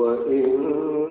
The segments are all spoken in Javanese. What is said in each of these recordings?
وإن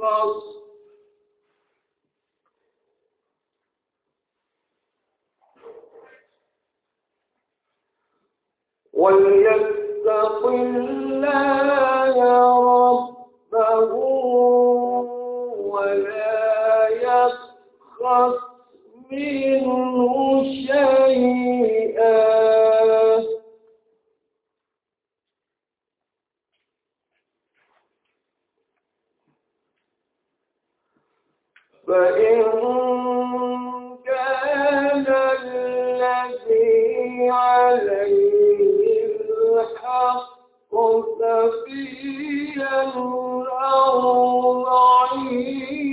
falso. وليتق الله ربه ولا يخص منه شيئا فإن كان الذي عليه الحق سبيلا أو ضعيفا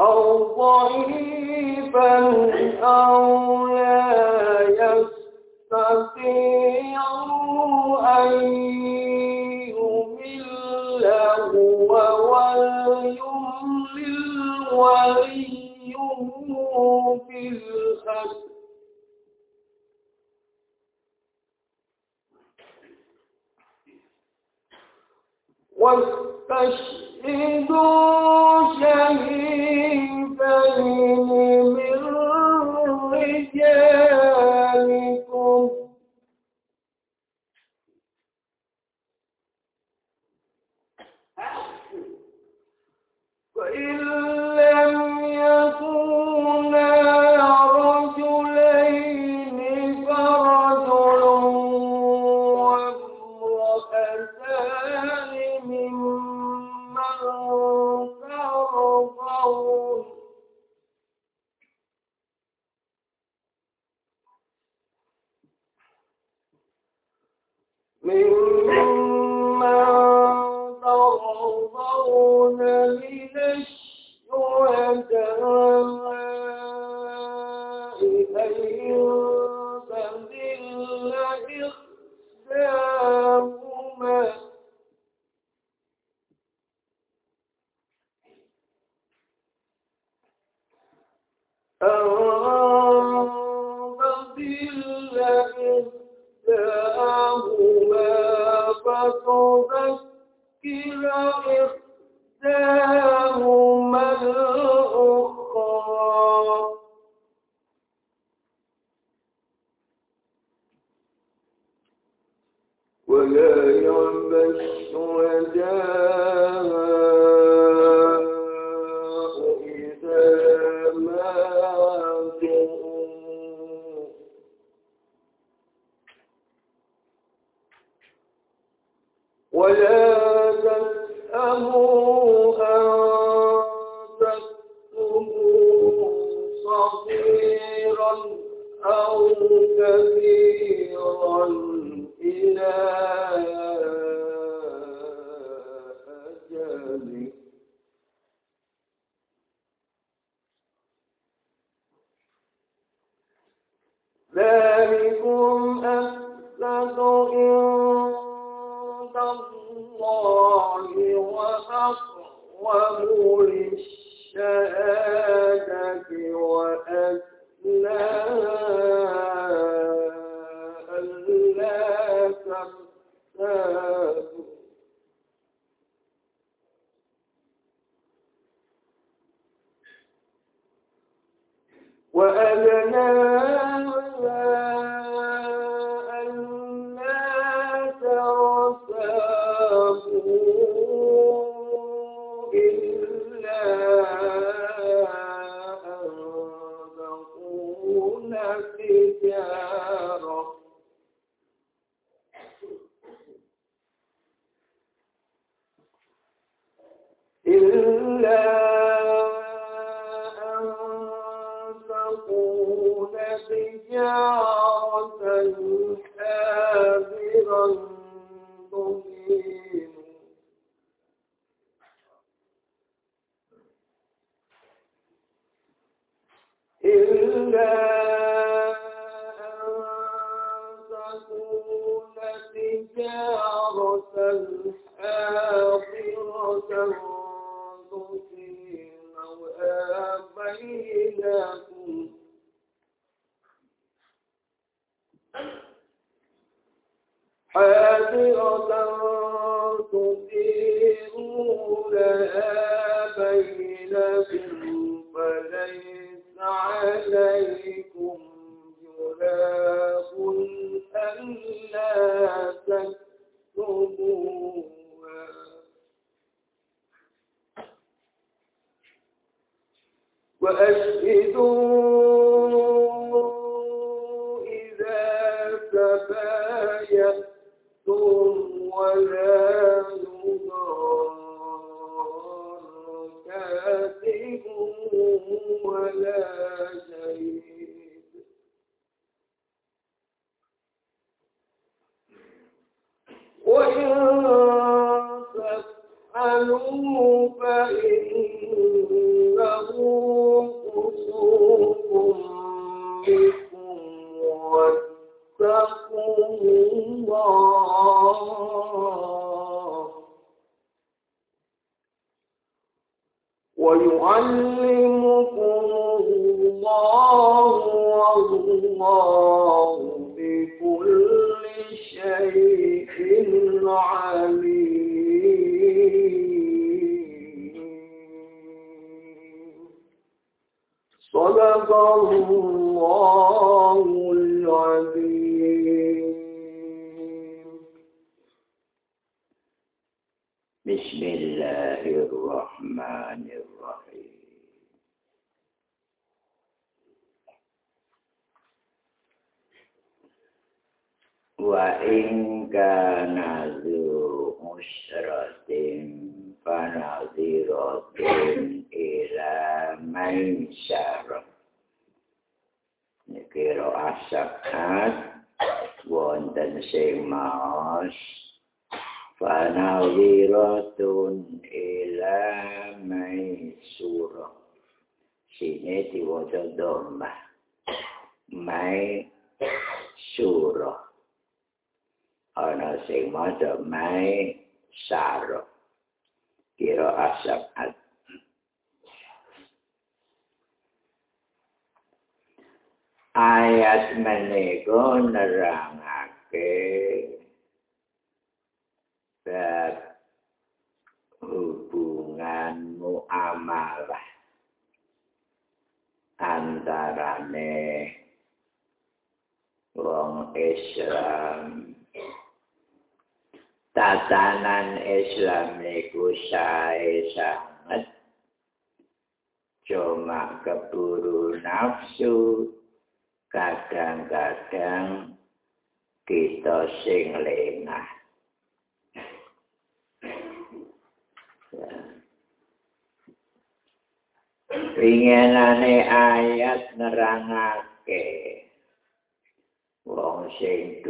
أو ضعيفا أو لا يستطيع أن يمله وليملل وليه بالحق واستشهدوا شهيدين من رجالكم. بسم الله الرحمن الرحيم. وإن كان ذو عسرة فنظرة إلى ميسرة Kira asakat wonten sing maos. Fanawiratun ila maisura sini diwaca domah mai surah. Ana sing maca mai saro kira asap ayat menika nerangake bab hubungan muamalah antarane wong Islam. Tatanan Islam niku sae sangat cuma keburu nafsu kadang-kadang kita sing lengah. Pingenane ayat nerangake wong sing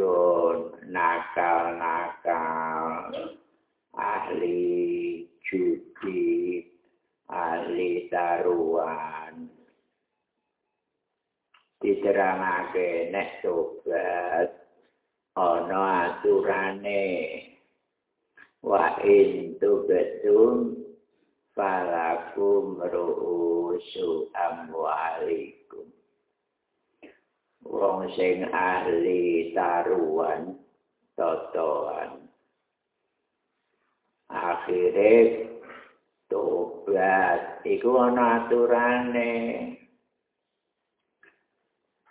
nakal-nakal ahli judi ahli taruhan diterangake nek tobat ana aturane. Wa in tubetum falakum ru'usu amwalikum. Wong sing ahli taruhan totoan akhire tobat iku ana aturane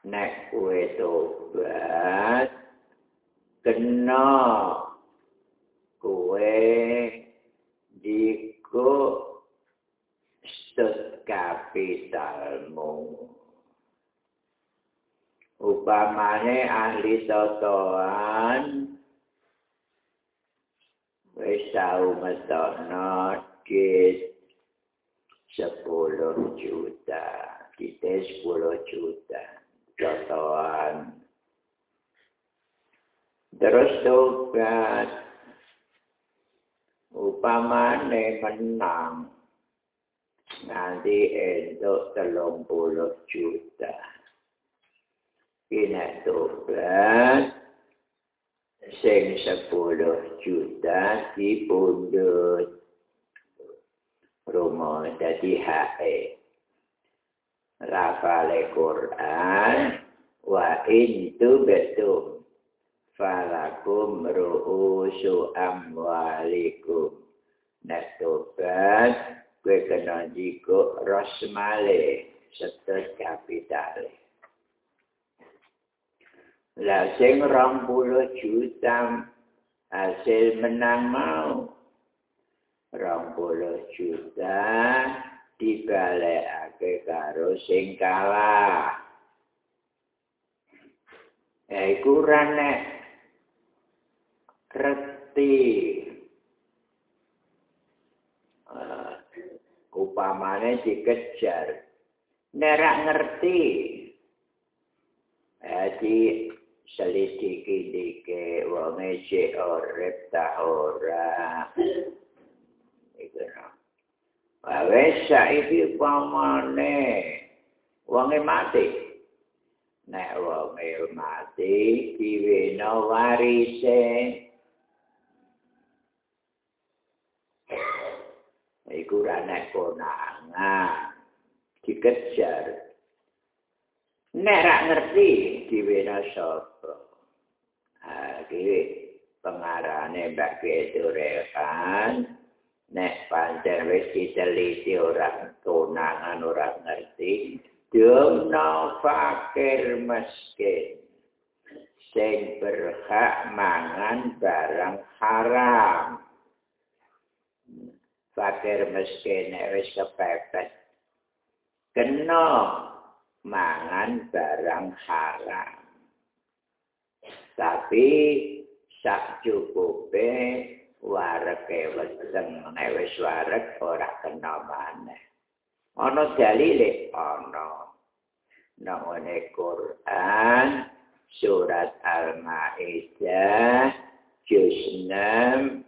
nek kowe tobat kena. Kowe diko stet kapitalmu upamane ahli totoan wis tau metono kit sepuluh juta kita sepuluh juta contohan. Terus tobat. Upamane menang. Nanti untuk telung puluh juta. Ini tobat. Sing sepuluh juta dipundut. Rumah jadi hae. Lafale Quran wa in tubtum falakum ru'usu amwalikum nek tobat kue kena jiko rosmale setet kapitale lah sing rong puluh juta hasil menang mau. Rong puluh juta dibalekake karo sing kalah. Eh kurang nek reti uh, upamane dikejar. Nerak ngerti eh di selidiki dike wonge si orep ta ora. Iku wis saiki pamane wonge mati. Nek wonge mati diwena warise. Iku ra nek konangan dikejar. Nek ra ngerti diwena sapa. Ah iki pengarane Mbak Keturekan nek pancen wis diteliti ora konangan ora ngerti Dona fakir miskin. Sing berhak mangan barang haram. Fakir miskin nek wis kepepet. Kena mangan barang haram. Tapi sak cukupe wareke weteng nek wis warek ora kena maneh. Ana dalile? Ana. Namane Quran surat Al-Maidah juz 6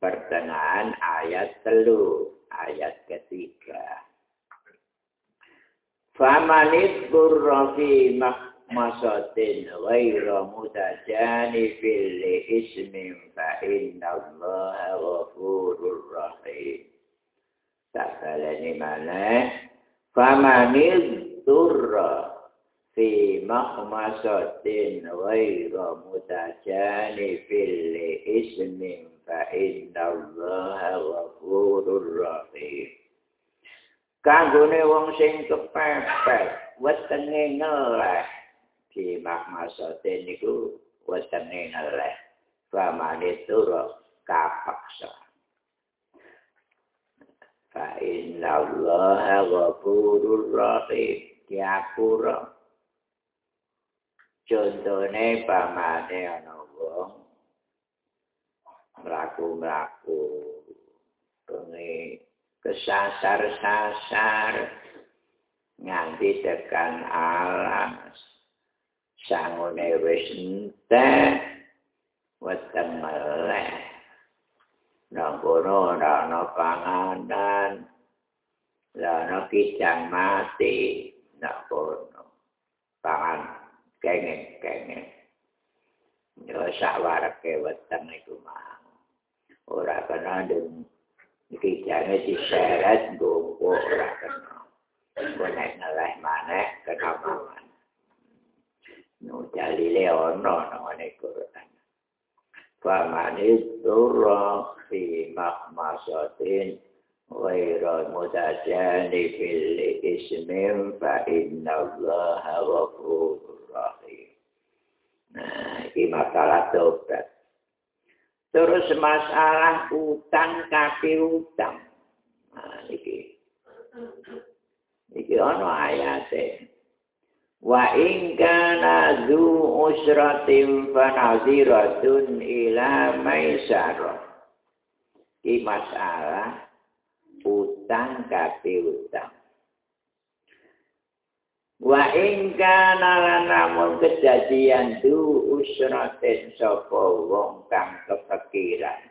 pertengahan ayat telu ayat ketiga. Famanit burrafi ghaira mutajanifil li ismin fa inna allaha ghafurur rahim tak baleni mana Famanit durra fi makhmasatin ghaira mutajanifil li ismin فإن الله غفور رحيم kanggone wong sing kepepet wetenge ngeleh di makmasate niku wetenge ngeleh pamane turu kapaksa. Fa inna allaha ghafurur rahim. Diapura contone pamane ana wong mlaku-mlaku pengi kesasar-sasar nganti tekan alas sangune wis entek weteng meleh nangkono ana panganan ana kijang mati nangkono pangan kengeng-kengeng yo sak warake weteng iku mah ora kena den iki jane diseret gopo ora kena boleh ngeleh maneh kena mangan no dalile ono nang Quran Famani turra fi mahmasatin Waira mutajani fil ismim fa inna Allah ghafur rahim. Nah, ini masalah tobat. Terus masalah utang kapi utang. Nah, iki. Iki ono ayate. Wa in kana zu usratin fa nadhiratun ila maisarah. Iki masalah utang kapi utang. Wa ing kana namun kejadian du usraten sapa wong kang kepikiran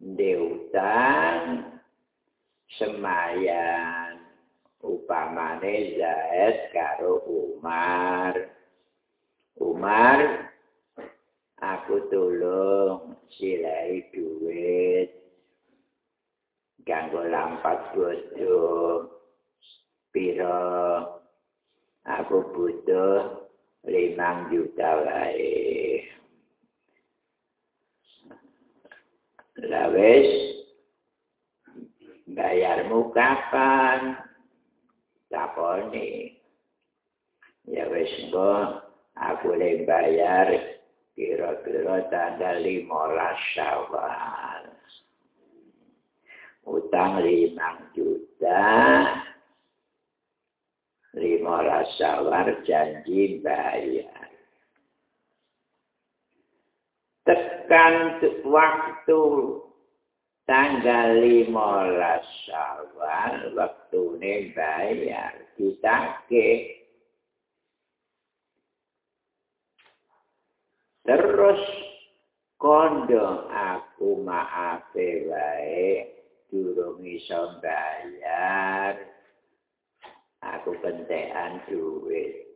diutang semayan upamane Zaid karo Umar Umar aku tolong silai duit kanggo lampat bodoh piro aku butuh limang juta wae. Lawes, bayarmu kapan? Kaponi. Ya engko aku le bayar kira-kira tanggal lima syawal. Utang limang juta. lima sawar janji bayar. Tekan waktu tanggal lima sawar waktu ini bayar kita ke terus kondo aku maafe wae durung iso bayar. Aku kentekan duit.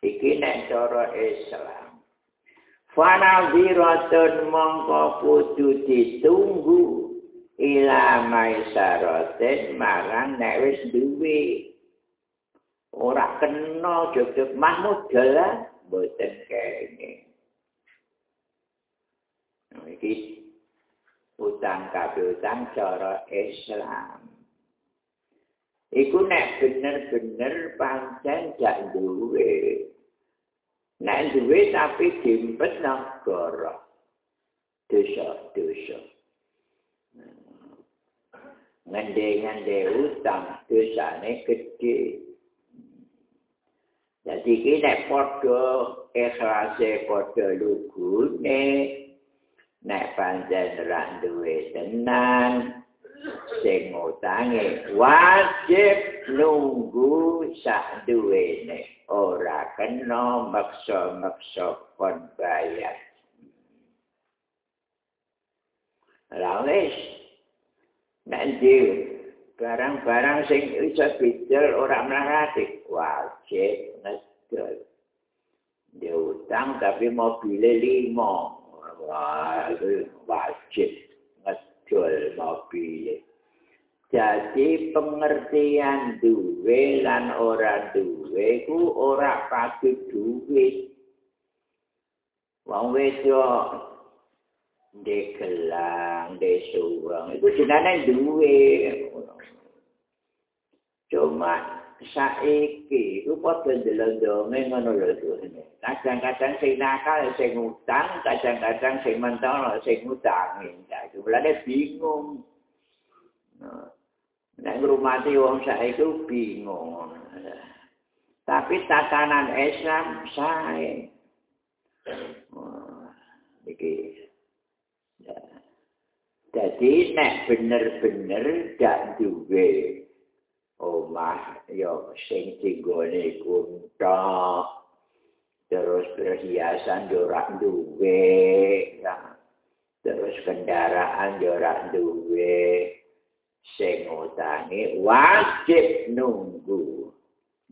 Iki nek cara Islam Fana ziratun mongko kudu ditunggu. Ila maisaroten marang nek wis duwe. Ora kena jog-jog mahmud dalah boten kene. Iki utang kabeh utang cara Islam. Iku nek bener-bener pancen gak duwe Nek duwe tapi dimpet negara. Dosa-dosa. Ngende-ngende utang dosane gede. Jadi ki nek padha ikhlase padha lugune nek pancen ra duwe tenan sing utange wajib nunggu sak duwene ora kena maksa-maksa kon bayar. Lawes, nanti barang-barang sing iso bidel ora melarati, wajib ngedol. Dia utang tapi mobilnya lima. Wajib ngedol mobilnya. Jadi pengertian duwe lan ora duwe ku ora patut duwe. Wong wedok ndek gelang, ndek suwang, iku jenenge duwe. Cuma saiki iku padha ndelok-ndonge ngono lho tuwene. Kadang-kadang sing nakal sing utang, kadang-kadang sing mentol sing utang. Jadi bingung. Nah. Nek ngrumati wong saiki bingung. Tapi tatanan Islam sae. Iki. Jadi nek bener-bener gak duwe omah yo sing tinggone kuntok terus perhiasan yo ora duwe terus kendaraan yo ora duwe sing utangi wajib nunggu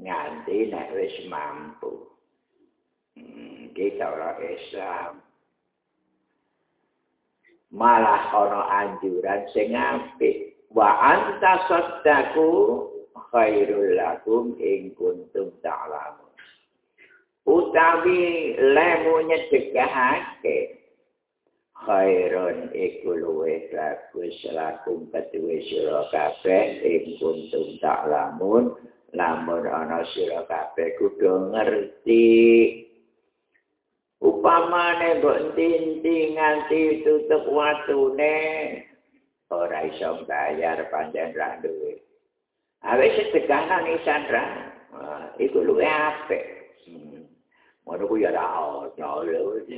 nganti nek wis mampu. Hmm, iki cara Islam. Malah ana anjuran sing apik. Wa anta saddaku khairul lakum ing kuntum ta'lamun. Utawi lemu nyedekahake khairun iku luwe bagus lakum kedue sira kabeh ing kuntum tak lamun lamun ana sira kabeh kudu ngerti. Upamane mbok tinti nganti tutup watune ora iso bayar panjen ra duwe. Awis sedekah nang sandra. Iku luwe apik. Hmm. Mana ku ya dah, dah lewat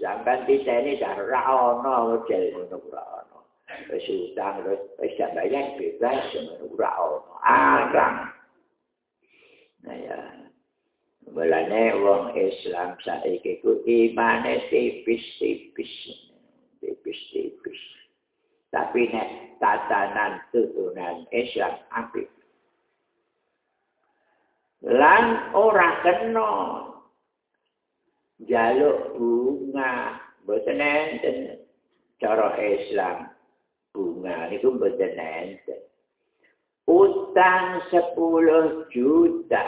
Sampai di sini dah rano jadi menurut rano. Sultan terus sampai bebas menurut rano. Arang. Nah ya. Mulanya wong Islam saiki ku imane tipis-tipis. Tipis-tipis. Tapi nek tatanan turunan Islam apik. Lan ora kena jaluk bunga boten enten cara Islam bunga niku boten enten utang 10 juta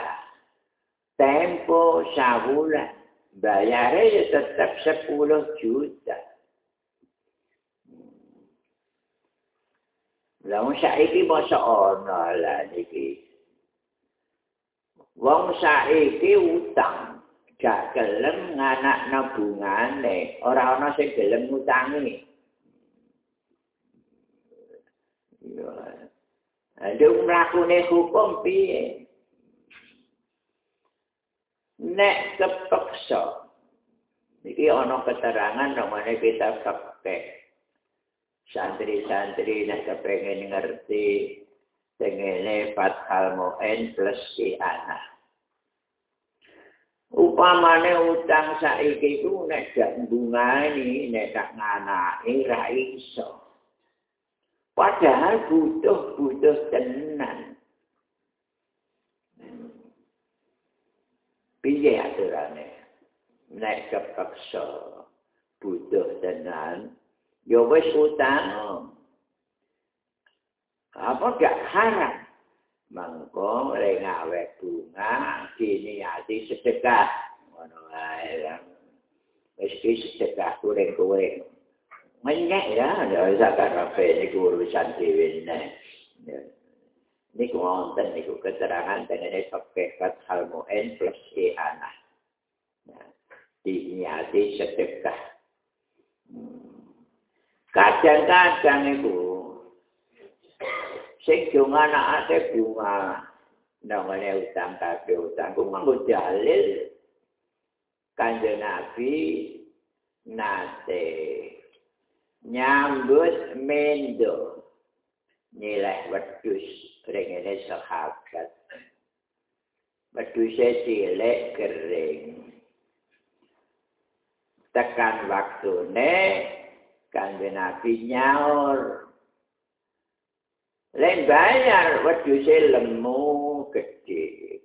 tempo sabulan bayare ya tetap 10 juta Wong saiki masa ana lah niki. Wong saiki utang gak gelem nganak nabungane ora ana sing gelem ngutangi. Yo ada mlakune hukum piye? Nek kepeksa. Iki ana keterangan namanya kita fakte santri-santri nek kepengen ngerti tengene fathal mu'en plus si anak upamane utang saiki ku nek gak bungani nek gak nganake ra iso Padahal butuh-butuh tenan. Piye aturane? Nek kepaksa butuh tenan, ya wis utang. Apa gak haram? Mangko le ngawe bunga diniati sedekah. Ngono ae. Wis sedekah kurang-kurang. menyek ya, ya zakat rapi ini urusan dewi ini. Ini wonten niku keterangan dengan hakikat hal mu'en plus e anak. Nah, dinyati sedekah. Kadang-kadang itu, sing bunga. Anak ada bunga, namanya utang tapi utang, ku nganggo dalil kanjeng Nabi nate nyambut mendo. Nilai wedus ringene sahabat. Wedusnya cilik kering. Tekan waktu ne kanjeng nabi nyaur lain bayar wedusnya lemu gede.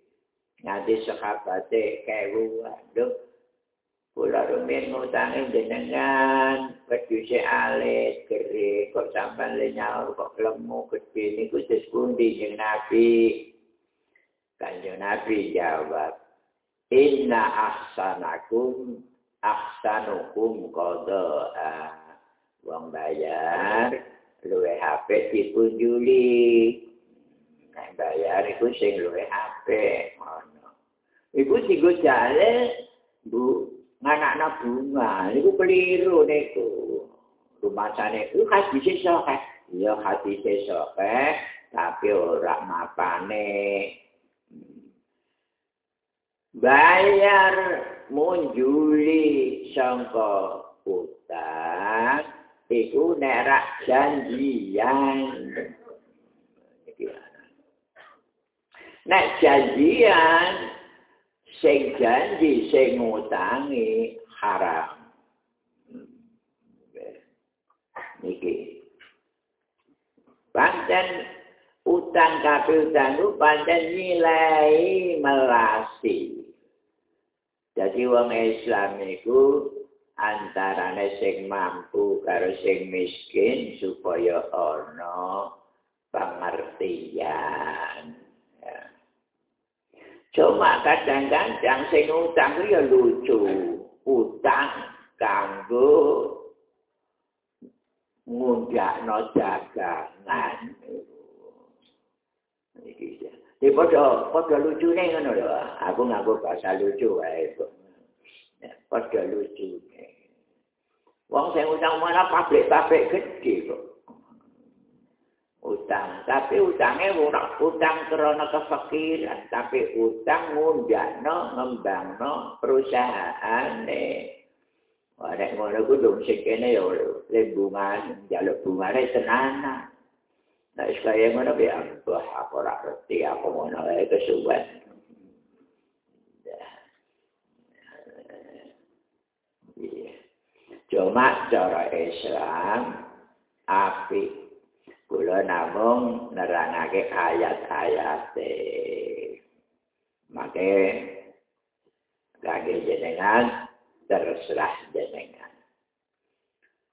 Nanti sahabatnya kewu aduh. Kula rumin ngutangi jenengan, weduse alit, geri, kok le nyaur, kok lemu, gede, ini khusus kundi jeng Nabi. Kanjeng Nabi jawab, Inna ahsanakum, ahsanukum kodoa. Wong bayar, luwe HP dipunjuli. Nah, bayar itu sing luwe HP. Ibu tiga jale, Bu, nganakna bunga. Niku keliru niku. Rumasane iku hati sesok ya hati sesok tapi ora mapane. Bayar munjuli sangka utang iku nek janjian nek janjian sing janji sing ngutangi haram. Niki. Pancen utang kabeh utang ku pancen nilai melasi. Jadi wong Islam iku antarane sing mampu karo sing miskin supaya ana pengertian. Cuma kadang-kadang sing utang ya lucu. Utang kanggo ngundakno dagangan. Iki ya. Di padha padha lucune ngono lho. Aku nganggo bahasa lucu wae kok. Padha lucu. Wong sing utang mana pabrik-pabrik gede kok. utang tapi utangnya ora utang karena kefakiran tapi utang ngundakno ngembangno perusahaan ne ora ngono ku dong sing kene yo lembungan jaluk bungane tenanan nah sekaya ngono be aku ora ngerti aku ngono ae kesuwen Cuma cara Islam api kula namung nerangake ayat-ayat make kage jenengan terserah jenengan.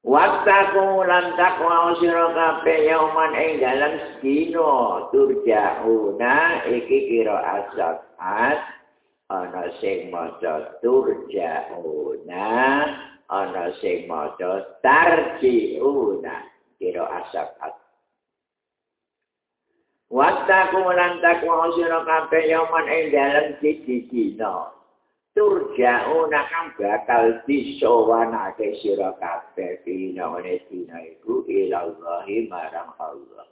Waktaku lan takwa sira kabeh yauman ing dalem dina turjauna iki kira asat ana sing maca turjauna ana sing maca tarjiuna kira asat Wattaku lan takwa sira kabeh yaman ing dalem siji dina. Turjauna kang bakal disowanake sira kabeh dina ene dina iku ila Allah marang Allah.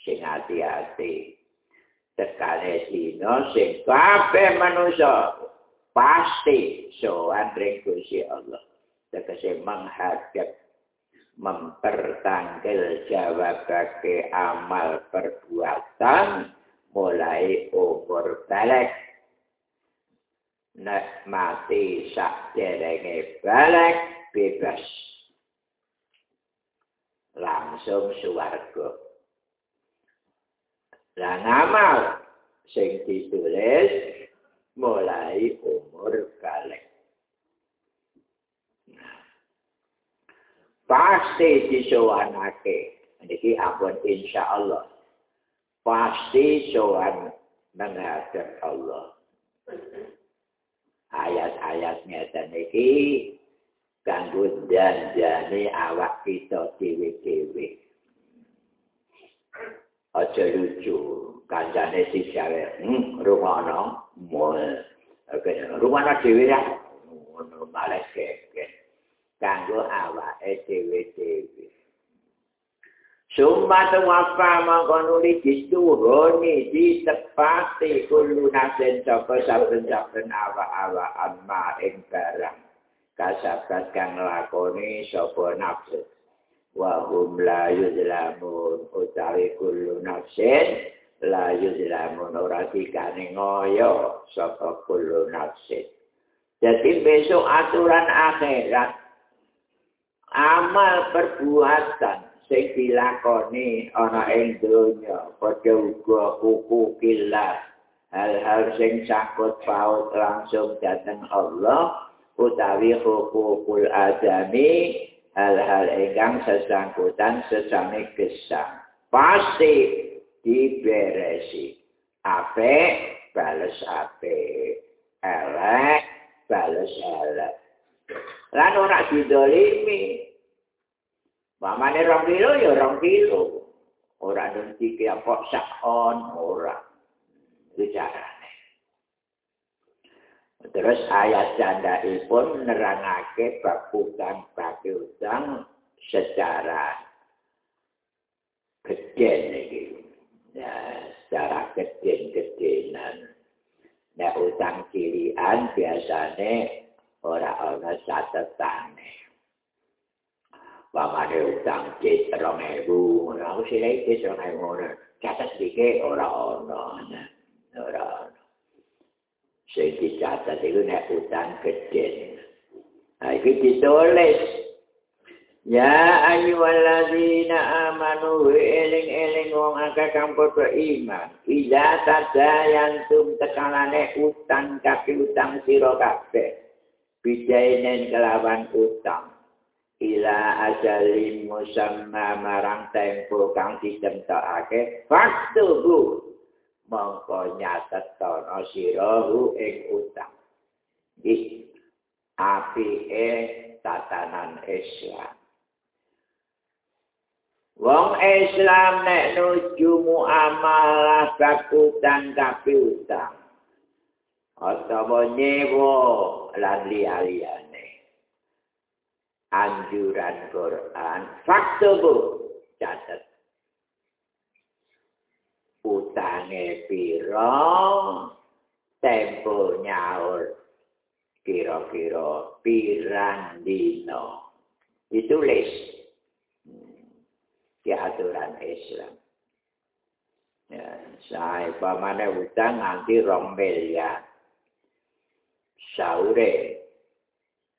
Sing ati-ati. Tekane dina sing kabeh manusa pasti sowan ring Gusti Allah. Tekase menghadap mempertanggal jawabake amal perbuatan mulai umur balik nek mati sak derenge balik bebas langsung suwarga. Lah ngamal sing ditulis mulai umur kalih. Pasti disowanake. Ini ampun insya Allah. Pasti sowan menghadap Allah. Ayat-ayatnya dan ini kanggo janjane awak kita dhewe-dhewe. Aja lucu, kancane si jawe, hmm, rungono, mul. Oke, rungono dhewe ya. Ngono males kek. Kanggo awake dhewe-dhewe. Sumat wafa mangkonuli dituruni ditepati kulu nasen sapa saben-saben awa-awa amma ing barang. kasabat kang lakoni sapa nafsu wa hum la yuzlamun utawi kullu nafsin la yuzlamun ora dikane ngoyo sapa kullu nafsin jadi besok aturan akhirat amal perbuatan sing dilakoni ana ing donya padha uga hukukillah hal-hal sing sakut paut langsung dateng Allah utawi hukukul adami hal-hal ingkang sesangkutan sesame gesang. Pasti diberesi. Ape bales ape elek bales elek lan ora didolimi Pamane rong kilo ya rong kilo. Ora nanti ke apa sakon ora. Bicarane. Terus ayat janda pun nerangake bab utang bagi utang secara gede nih. Ya, secara gede-gedenan. Nah, utang kirian biasanya orang-orang catatane. Pamane utang cek rong ewu, ora aku sile cek rong ewu, catat dike ora ono, ora ono. Sing dicatat itu nek utang gede. Nah, iki ditulis. Ya ayyuhalladzina amanu eling-eling wong akeh kang padha iman. Ila tadayantum tekalane utang kaki utang sira kabeh. Bijainen kelawan utang. ila ajalim musamma marang tempo kang ditentokake waktu bu mongko nyatet tono sirahu ing utang. Iki api e tatanan Islam. Wong Islam nek nuju muamalah utang tapi utang atau nyewo lan liya-liya anjuran Quran fakta bu catat utange piro tempo nyaur. Kira-kira pirang dino ditulis di aturan Islam. Ya, saya pamane utang nanti rong miliar saure.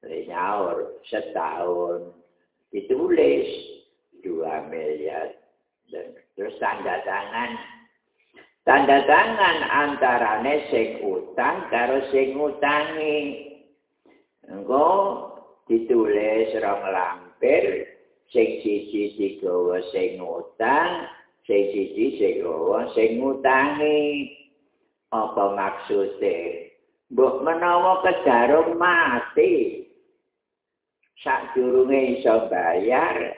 Nyaur setahun ditulis dua miliar dan terus tanda tangan tanda tangan antara sing utang karo sing ngutangi engko ditulis rong lampir sing siji digawa sing utang sing siji sing ngutangi. Apa maksude mbok menawa kejarum mati sak durunge iso bayar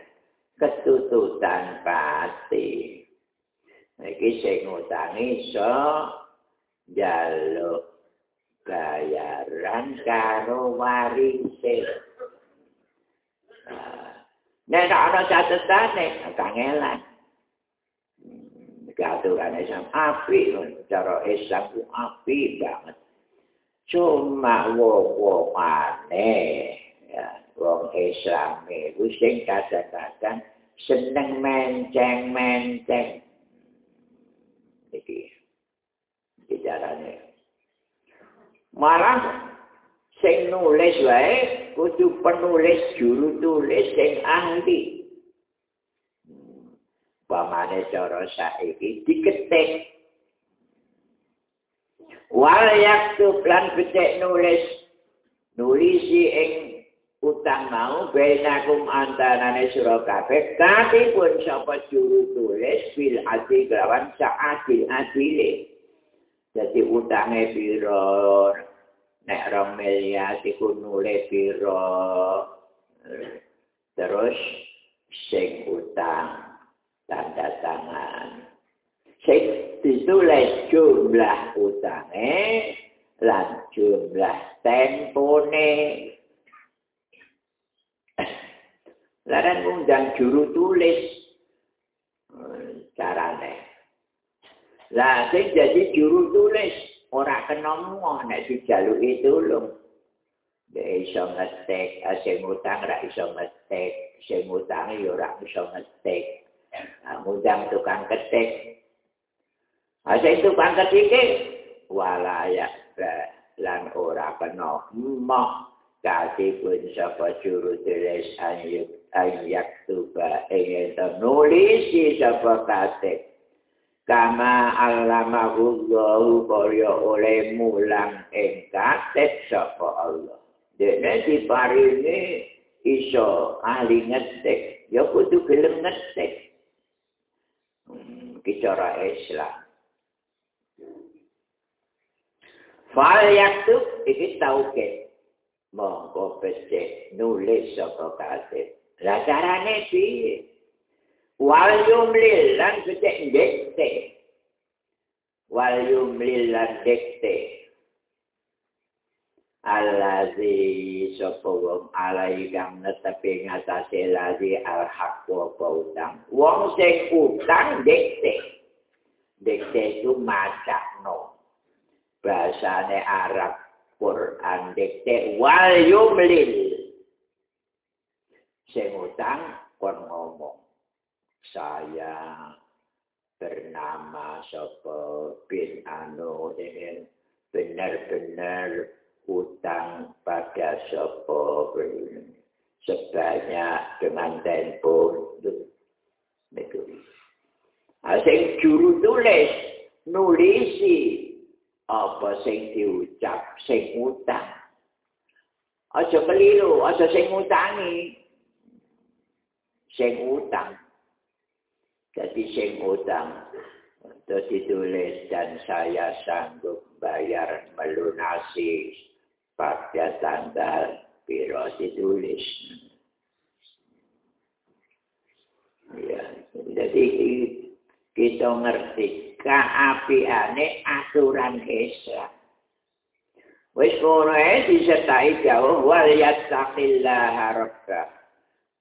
ketututan pati. Iki sing ngutangi iso jaluk bayaran karo warise. Nek ana catetane kangelan. Keaturan Islam api, cara Islam itu api banget. Cuma wo-wo aneh. Ya. wong Islam itu sing kadang-kadang seneng menceng-menceng. Iki bicarane. Marah sing nulis wae kudu penulis juru tulis sing ahli. pamane cara saiki diketik wal yaktu plan becek nulis. Nulisi ing utang mau benakum antarane sira kabeh. Katipun sapa juru tulis bil ati kelawan sak adil adile. Dadi utange pira? Nek rong miliar iku nulis pira? Terus sing utang tanda tangan sing ditulis jumlah utange lan jumlah tempone Laran ngundang juru tulis carane. Lah sing jadi juru tulis ora kena moh nek dijaluki tulung. Nek iso ngetik, sing utang ra iso ngetik, sing utang yo ora iso ngetik. Nah, ngundang tukang ketik. Asing tukang ketik wala ya lan ora kena moh kasi pun sapa juru tulis anyuk ayak tuba ingin nulis sapa kate kama alama gullahu koryo oleh mulang ing kate sapa Allah. Dene diparingi iso ahli ngetik. Ya kudu gelem ngetik. Hmm, Islam Fal yaktub iki tauke mongko becek nulis saka kasih. Lah carane piye? Wal yumlil lan becek ndekte. Wal yumlil lan dekte. Alazi sapa wong alai kang netepi ngatasé lazi al haq wa utang. Wong sing utang dekte. Dekte itu macakno. Bahasane Arab Quran dikte wal yumlil. Sing utang kon ngomong. Saya bernama Sopo bin Anu ingin benar-benar utang pada bin sebanyak dengan tempo itu. Asing juru tulis nulisi apa sing diucap sing utang aja keliru aja sing utangi sing utang jadi sing utang itu ditulis dan saya sanggup bayar melunasi pada tanggal biro ditulis. Ya jadi kita ngerti kaapiane aturan Islam. Wis kono ae disertai jauh wal yattaqillaha rabba.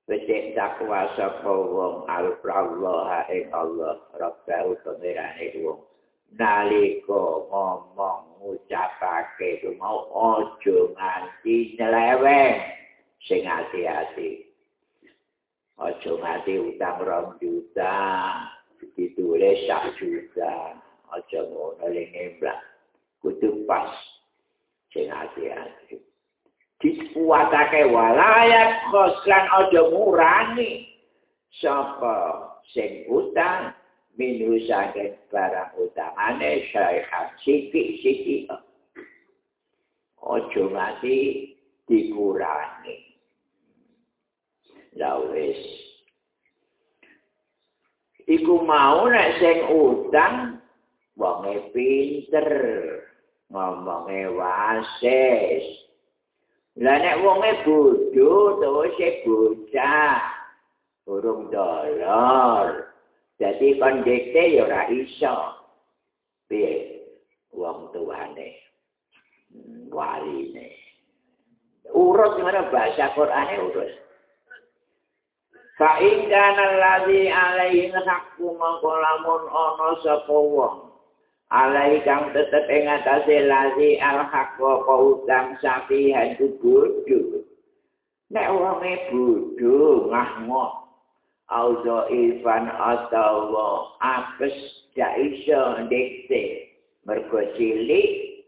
Becek takwa sapa wong al-Allah ing Allah rabba utamane wong. Nalika ngomong ngucapake ku mau aja nganti nyeleweng sing ati-ati. Aja nganti utang rong juta, ditulis sak juta aja ngono ling emblak kudu pas. Sing ati-ati dikuatake walayat khoslan aja ngurangi sapa? Sing utang minu saking barang utangane syaihan siki-siki aja mati dikurangi lawes iku mau nek sing utang wonge pinter ngomongé wasis. Lah nek wonge bodho to sik bocah urung dolor. Dadi kondekte ya ora iso. Piye? Wong tuane waline urus mana bahasa Qur'ane urus Fa'in kana alladhi alaihi haqqu maqalamun ana sapa wong. Alaihi kang tetep ing atase ladhi al haqqu apa utang sapi hantu bodho. Nek wonge bodho ngahmo auzo ivan atawa apes ja iso ndekte. Mergo cilik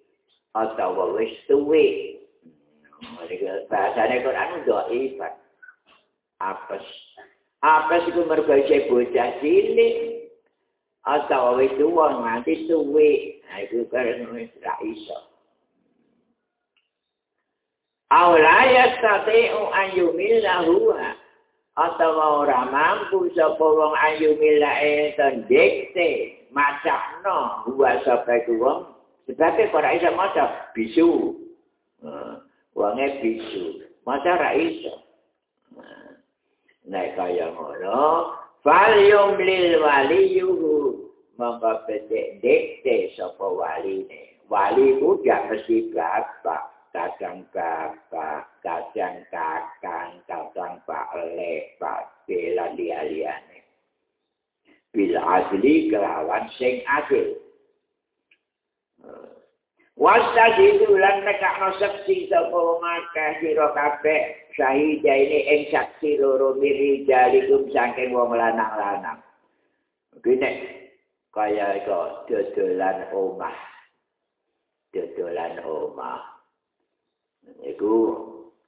atawa wis tuwe. Mereka bahasanya Quran itu apes Apa sih cek bocah cilik? Atau wis tuwa nganti suwe. Nah, itu wis ra iso. Awlaya sati'u an yumillahu atau ora mampu sapa wong ayu milae tendekte macakno wa sapa iku wong sebab ora iso maca bisu wonge bisu maca ra iso nek kaya ngono fal yumlil waliyuhu mongko bedek dekte sapa waline wali ku gak mesti bapak kadang bapak, kadang kakang, kadang pak le, pak bela liane. Bila asli kelawan sing adil. Wasta itu lan nekak no seksi sapa maka sira kabeh sahida ini ing saksi loro miri jalikum saking wong lanang-lanang. Gini kaya iku dodolan omah. Dodolan omah. Iku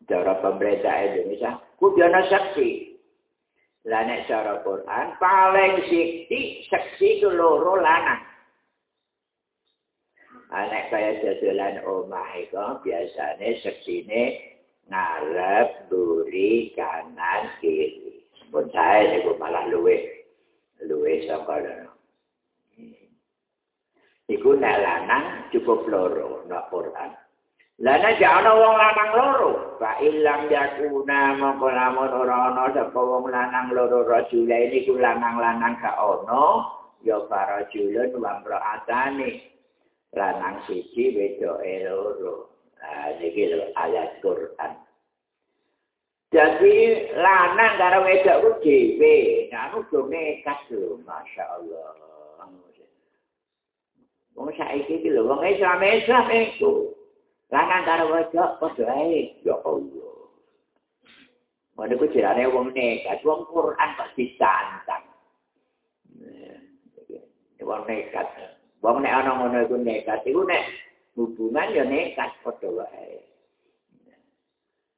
cara pemerintah Indonesia kudu ana saksi. Lah nek cara Quran paling sikti saksi ku loro lanang. Anak kaya jajalan omah iku biasane saksine ngarep, buri, kanan, kiri. Pun saya niku malah luwe. Luwe saka lono. Iku nek lanang cukup loro nek Quran. Lana jana wong lanang loro. Fa ilang yakuna mongko lamun ora ana sapa wong lanang loro rajula ini ku lanang-lanang gak ana ya para julun wamra atane. Lanang siji wedoke loro. Nah, iki lho ayat Quran. Jadi lanang karo wedok ku dhewe, anu do nekat lho, masyaallah. Wong saiki iki lho, wong Islam-Islam iku. Lanang karo wedok padha ae, ya Allah. Mana ku jirane wong nekat, wong Quran kok ditantang. Wong nekat. Wong nek ana ngono iku nekat, iku nek hubungan ya nekat padha wae.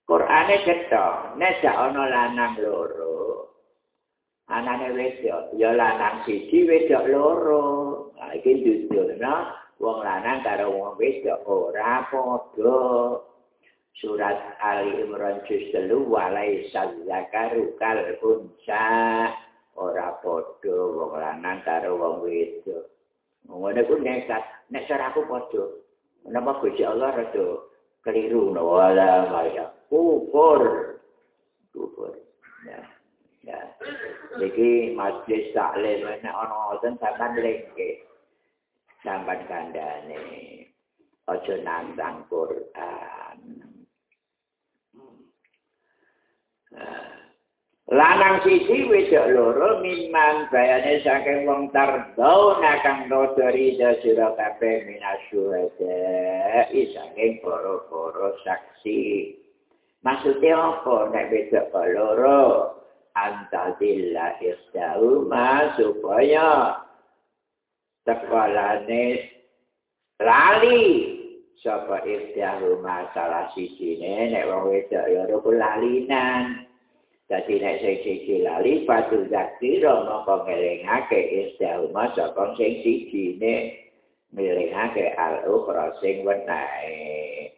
Qur'ane cetha, nek gak ana lanang loro. Anane wedok, ya lanang siji wedok loro. Nah, iki dudulna wong lanang karo wong wedok ora padha surat Ali Imran juz 3 walai sadzakaru kal unsa ora padha wong lanang karo wong wedok ngono ku nekat. Nek cara aku padha. Napa Gusti Allah rada keliru. No wala maya kufur. Kufur. Ya ya. Iki majlis taklim nek ana wonten sampean lengke. Sampan kandane aja nantang Quran Lanang siji wedok loro mimman bayane saking wong tardau nakang nodori sira kabeh minasyuhada saking para-para saksi. Maksudnya apa nek wedok loro? Antadillah isdahu supaya sekolahane lali sapa ikhtiaru masalah sijine nek wong wedok ya ora lalinan dadi nek siji lali patu zakira mongko ngelingake ikhtiaru sapa sing sijine ngelingake al-ukhra sing wenae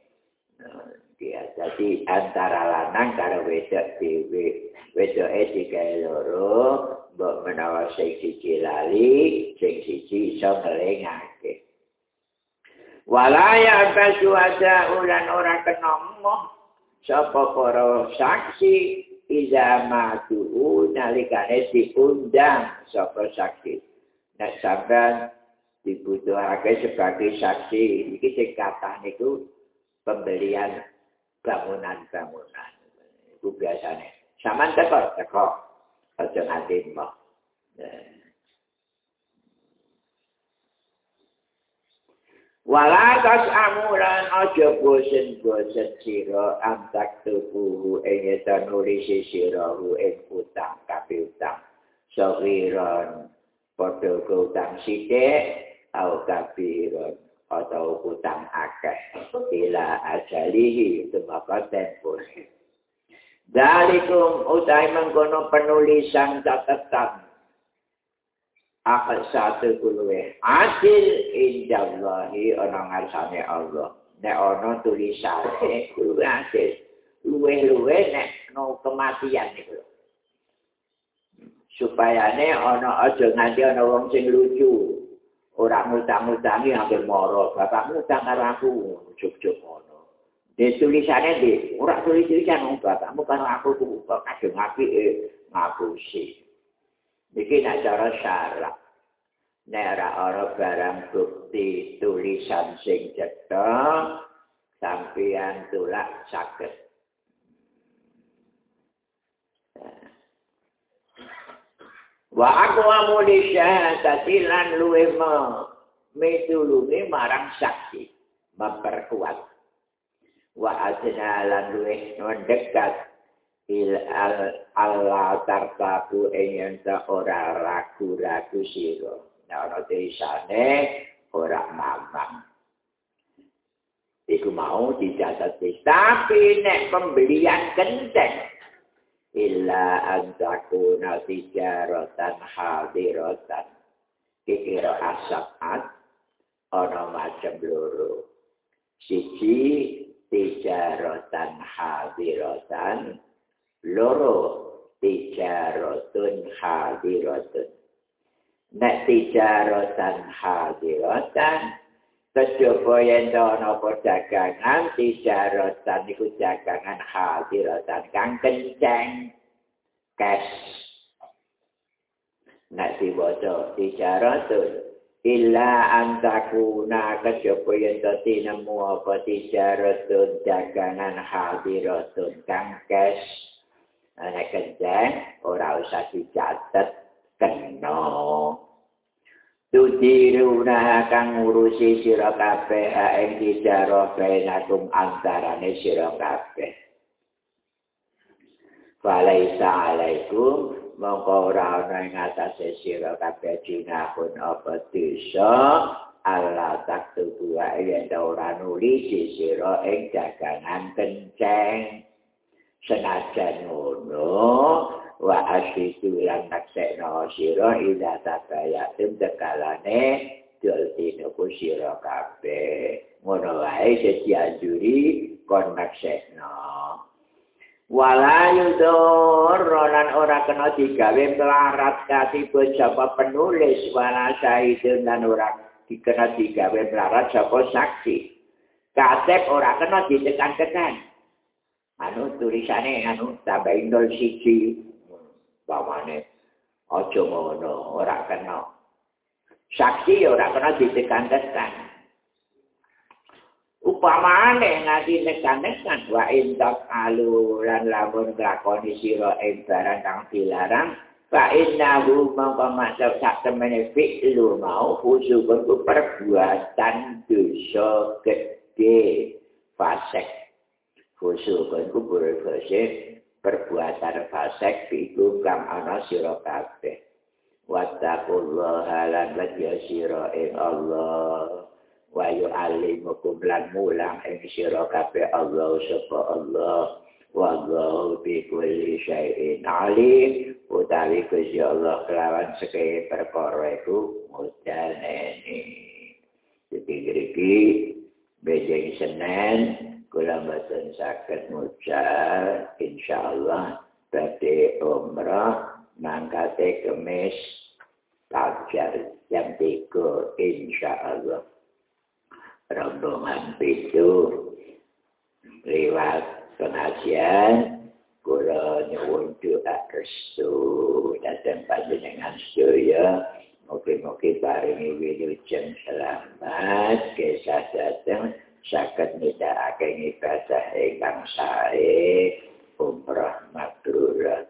dia jadi antara lanang karo wedok dhewe wedoke digawe loro mbok menawa sing siji lali sing siji iso ngelingake walaya basu ada ulan ora kenomo sapa para saksi iza matu nalikane diundang sapa saksi nek sampean dibutuhake sebagai saksi iki sing kathah niku pembelian bangunan-bangunan. Itu biasanya. Saman teko, teko. Aja nanti mbak. Walakas amulan aja bosen-bosen siro antak tubuhu ingeta nulisi sirohu ing utang kapi utang. Sohiron podo utang sidik au kapiron. atau hutang akeh ila ajalihi itu maka tempoh Dalikum utai mengkono penulisan catatan. Akal satu kuluwe. Adil indallahi orang ngarsane Allah. Nek ono tulisane kuluwe adil. Luwe-luwe nek no kematian itu. Supaya ne ono aja nganti ono wong sing lucu. Orang ngutang-ngutangi hampir moro. Bapak ngutang karo aku. Juk-juk Di tulisannya di, ora tulis tulisan wong bapakmu kan aku kok kadung api eh ngapusi. Iki nak cara. Nek ora barang bukti tulisan sing cetha sampeyan tulak saged. Wa aku amuli syahadati lan luwe mitulungi marang saksi memperkuat wa adna lan luwih mendekat il al Allah tartaku ing ora ragu-ragu sira ana desane ora mamang. Iku mau dicatat tapi nek pembelian kenceng. Illa antaku nasijaratan hadiratan kikira asapat ana macam loro. Siji tijaratan hadiratan loro tijarotun hadirotun nek tijaratan hadiratan Kejaba yen ana perdagangan tijaratan iku dagangan hadiratan kang kenceng. Cash nek diwaca tijaratun illa antakuna kejaba yen dadi nemu apa tijaratun dagangan hadiratun kang kes ana kenceng ora usah dicatet kena. Tudiruna kang ngurusi sira kabeh ing dijaro benakum antarane sira kabeh. Walaisa alaikum mongko ora ana ing atase sira kabeh jinakun apa desa Allah tak tuwa yen ora nulis sira ing dagangan kenceng senajan ngono wa asitu lan taksekno sira ila tabaya tim dekalane dadi nopo sira kabeh. Ngono wae sediajuri kon taksekno wala yudhurran ora kena digawe melarat katiba sapa penulis wala sahidun dan ora dikena digawe melarat sapa saksi. Katep ora kena ditekan-tekan anu tulisane anu tambah indol siji pamane aja ngono ora kena saksi ora kena ditekan-tekan upamane ngadi nekan-nekan wa intak alu lan lamun lakoni sira ing barang kang dilarang fa innahu mongko maksud sak temene fi'lu mau fusukun ku perbuatan dosa gede fasek fusukun ku berfasek perbuatan fasek fi'lu kang ana sira kabeh. Wattaqullaha lan sira ing Allah. Wa yu'allimukum lan mulang ing sira kabeh Allah sapa Allah. Wa Allah bi kulli syai'in alim. Utawi Gusti Allah kelawan sekaya perkara iku mudaneni. Iki bejeng senen kula mboten saged mucal insyaallah badhe umrah mangkate kemis Kajar jam tiga, insya Allah. rombongan itu lewat pengajian kula nyuwun doa restu datang panjenengan sedaya mugi-mugi paringi wilujeng selamat kesah datang sakit nida akeni ibadah ingkang sae umrah makdurat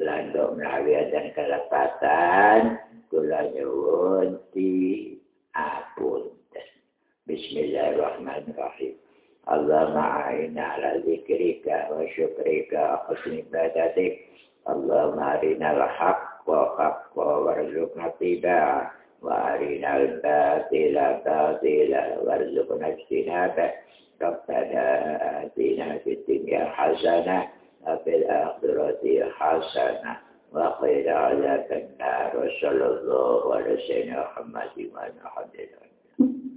lando melalui dan kelepatan kula nyuwun di apunten bismillahirrahmanirrahim. Allah ma'ayna ala zikrika wa syukrika wa khusni ibadatik. Allah ma'arina al-haq wa haq wa warzuqna tiba'ah. وأرنا الباطل باطلا وارزقنا اجتنابه. ربنا آتنا في الدنيا حسنة وفي الآخرة حسنة وقنا عذاب النار. وصلى الله على سيدنا محمد وعلى آله.